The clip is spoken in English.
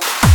go.